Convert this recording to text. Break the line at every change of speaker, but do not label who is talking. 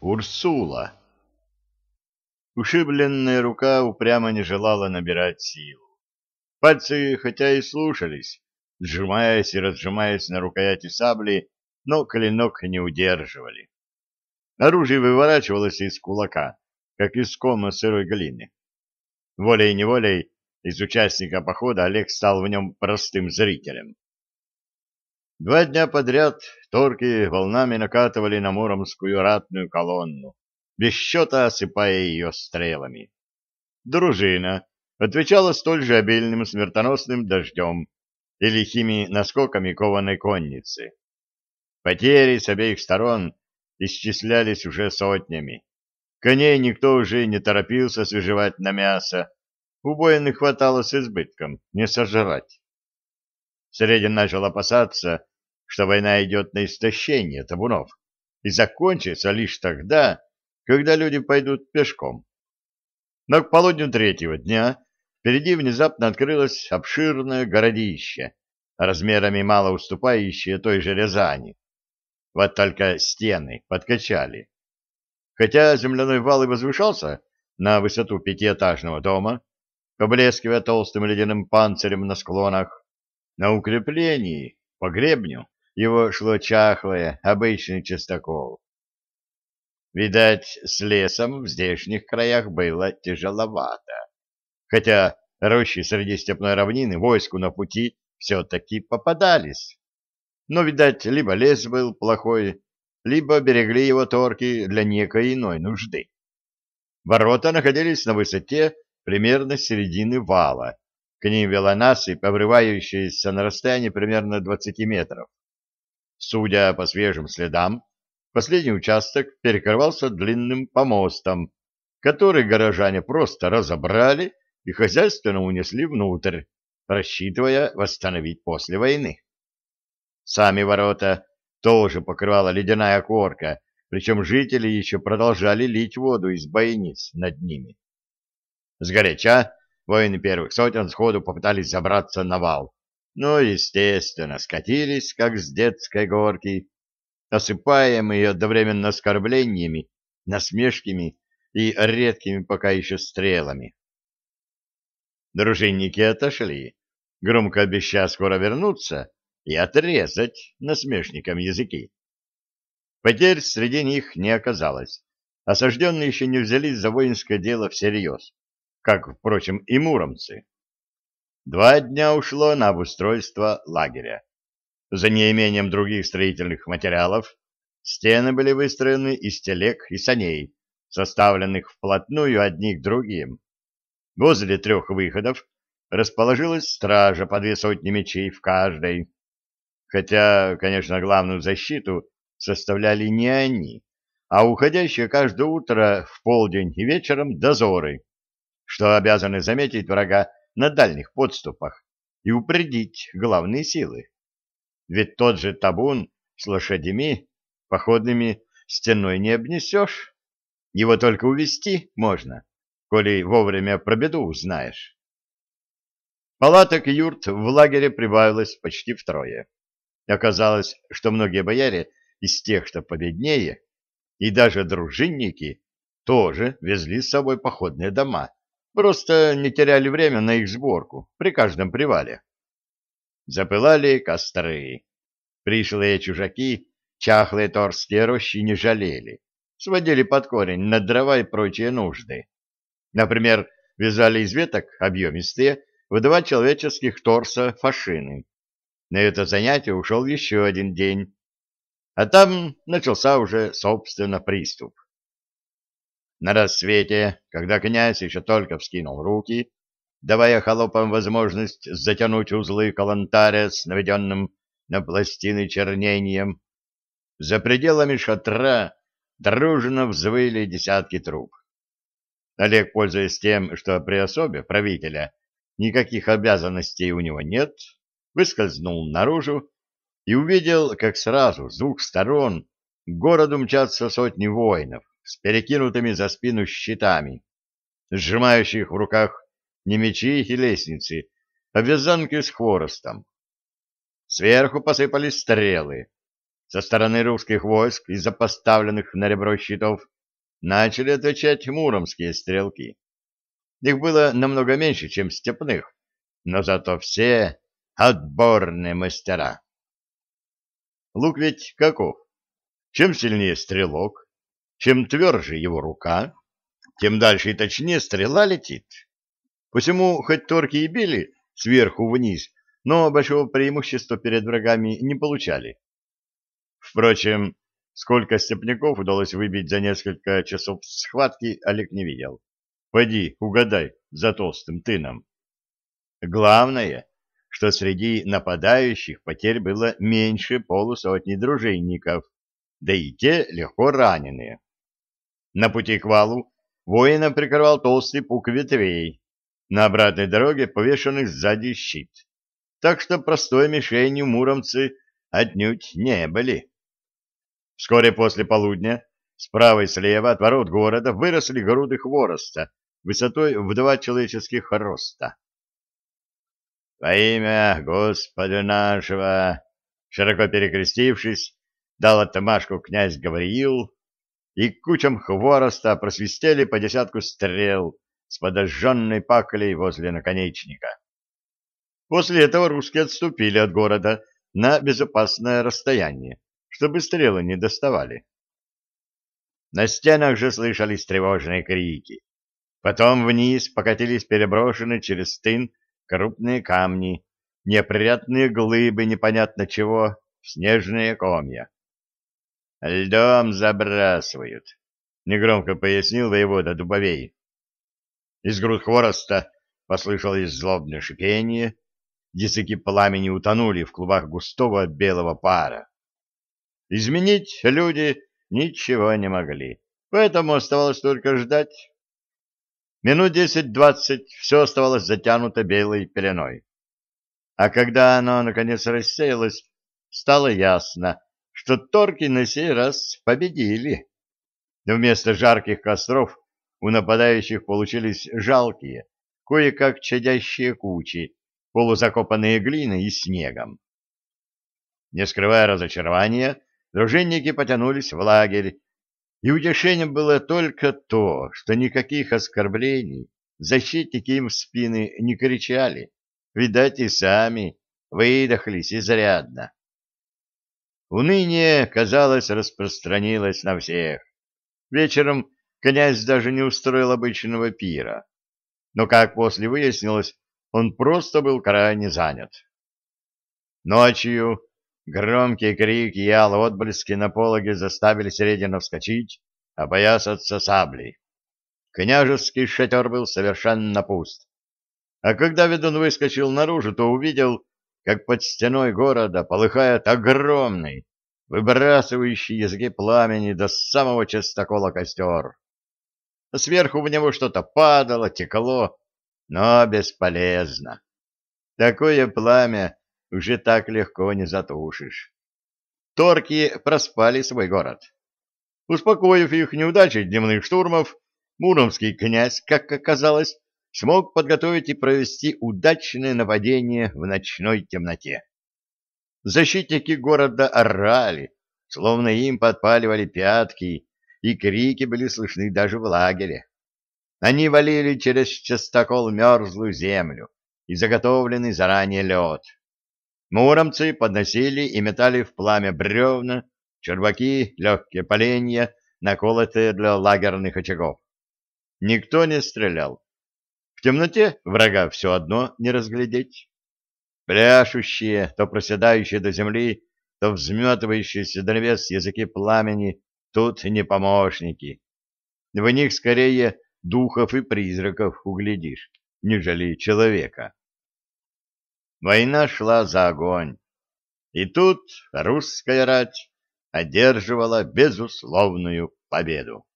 Урсула. Ушибленная рука упрямо не желала набирать силу. Пальцы, хотя и слушались, сжимаясь и разжимаясь на рукояти сабли, но клинок не удерживали. Оружие выворачивалось из кулака, как из кома сырой глины. Волей-неволей из участника похода Олег стал в нем простым зрителем. Два дня подряд торки волнами накатывали на Муромскую ратную колонну, без счета осыпая ее стрелами. Дружина отвечала столь же обильным смертоносным дождем и лихими наскоками кованой конницы. Потери с обеих сторон исчислялись уже сотнями. Коней никто уже не торопился свежевать на мясо, убоенных хватало с избытком, не сожрать. Средин начал опасаться, что война идет на истощение табунов и закончится лишь тогда, когда люди пойдут пешком. Но к полудню третьего дня впереди внезапно открылось обширное городище, размерами мало уступающее той же Рязани. Вот только стены подкачали. Хотя земляной вал и возвышался на высоту пятиэтажного дома, поблескивая толстым ледяным панцирем на склонах, на укреплении, по гребню, его шло чахлое, обычный частокол. Видать, с лесом в здешних краях было тяжеловато. Хотя рощи среди степной равнины войску на пути все-таки попадались. Но, видать, либо лес был плохой, либо берегли его торки для некой иной нужды. Ворота находились на высоте примерно середины вала. К ним вела насыпь, обрывающаяся на расстоянии примерно 20 метров. Судя по свежим следам, последний участок перекрывался длинным помостом, который горожане просто разобрали и хозяйственно унесли внутрь, рассчитывая восстановить после войны. Сами ворота тоже покрывала ледяная корка, причем жители еще продолжали лить воду из бойниц над ними. Сгоряча воины первых сотен сходу попытались забраться на вал, но, естественно, скатились, как с детской горки, осыпаемые одновременно оскорблениями, насмешками и редкими пока еще стрелами. Дружинники отошли, громко обещая скоро вернуться, и отрезать насмешникам языки. Потерь среди них не оказалось. Осажденные еще не взялись за воинское дело всерьез, как, впрочем, и муромцы. Два дня ушло на обустройство лагеря. За неимением других строительных материалов стены были выстроены из телег и саней, составленных вплотную одних к другим. Возле трех выходов расположилась стража по две сотни мечей в каждой. Хотя, конечно, главную защиту составляли не они, а уходящие каждое утро в полдень и вечером дозоры, что обязаны заметить врага на дальних подступах и упредить главные силы. Ведь тот же табун с лошадями, походными, стеной не обнесешь. Его только увести можно, коли вовремя про беду узнаешь. Палаток и юрт в лагере прибавилось почти втрое. Оказалось, что многие бояре из тех, что победнее, и даже дружинники тоже везли с собой походные дома, просто не теряли время на их сборку при каждом привале. Запылали костры. Пришлые чужаки чахлые торские рощи не жалели, сводили под корень на дрова и прочие нужды. Например, вязали из веток объемистые в два человеческих торса фашины, на это занятие ушел еще один день, а там начался уже, собственно, приступ. На рассвете, когда князь еще только вскинул руки, давая холопам возможность затянуть узлы калантаря с наведенным на пластины чернением, за пределами шатра дружно взвыли десятки труб. Олег, пользуясь тем, что при особе правителя никаких обязанностей у него нет, выскользнул наружу и увидел, как сразу с двух сторон к городу мчатся сотни воинов с перекинутыми за спину щитами, сжимающих в руках не мечи и лестницы, а вязанки с хворостом. Сверху посыпались стрелы. со стороны русских войск из-за поставленных на ребро щитов начали отвечать муромские стрелки. Их было намного меньше, чем степных, но зато все отборные мастера. Лук ведь каков? Чем сильнее стрелок, чем тверже его рука, тем дальше и точнее стрела летит. Посему, хоть торки и били сверху вниз, но большого преимущества перед врагами не получали. Впрочем, сколько степняков удалось выбить за несколько часов схватки, Олег не видел. Пойди, угадай за толстым тыном. Главное, что среди нападающих потерь было меньше полусотни дружинников, да и те легко раненые. На пути к валу воина прикрывал толстый пук ветвей, на обратной дороге повешенных сзади щит. Так что простой мишенью муромцы отнюдь не были. Вскоре после полудня справа и слева от ворот города выросли груды хвороста высотой в два человеческих роста. Во имя Господа нашего, широко перекрестившись, дал отмашку князь Гавриил, и кучам хвороста просвистели по десятку стрел с подожженной паклей возле наконечника. После этого русские отступили от города на безопасное расстояние, чтобы стрелы не доставали. На стенах же слышались тревожные крики. Потом вниз покатились переброшенные через стын крупные камни, неопрятные глыбы непонятно чего, снежные комья. «Льдом забрасывают», — негромко пояснил воевода Дубовей. Из груд хвороста послышалось злобное шипение, языки пламени утонули в клубах густого белого пара. Изменить люди ничего не могли, поэтому оставалось только ждать. Минут десять-двадцать все оставалось затянуто белой пеленой. А когда оно, наконец, рассеялось, стало ясно, что торки на сей раз победили. Вместо жарких костров у нападающих получились жалкие, кое-как чадящие кучи, полузакопанные глиной и снегом. Не скрывая разочарования, дружинники потянулись в лагерь, и утешением было только то, что никаких оскорблений защитники им в спины не кричали, видать, и сами выдохлись изрядно. Уныние, казалось, распространилось на всех. Вечером князь даже не устроил обычного пира. Но, как после выяснилось, он просто был крайне занят. Ночью Громкие крики и алые отблески на пологе заставили Середина вскочить, опоясаться саблей. Княжеский шатер был совершенно пуст. А когда ведун выскочил наружу, то увидел, как под стеной города полыхает огромный, выбрасывающий языки пламени до самого частокола костер. Сверху в него что-то падало, текло, но бесполезно. Такое пламя уже так легко не затушишь. Торки проспали свой город. Успокоив их неудачей дневных штурмов, муромский князь, как оказалось, смог подготовить и провести удачное нападение в ночной темноте. Защитники города орали, словно им подпаливали пятки, и крики были слышны даже в лагере. Они валили через частокол мерзлую землю и заготовленный заранее лед. Муромцы подносили и метали в пламя бревна, черваки, легкие поленья, наколотые для лагерных очагов. Никто не стрелял. В темноте врага все одно не разглядеть. Пляшущие, то проседающие до земли, то взметывающиеся до небес языки пламени тут не помощники. В них скорее духов и призраков углядишь, нежели человека. Война шла за огонь. И тут русская рать одерживала безусловную победу.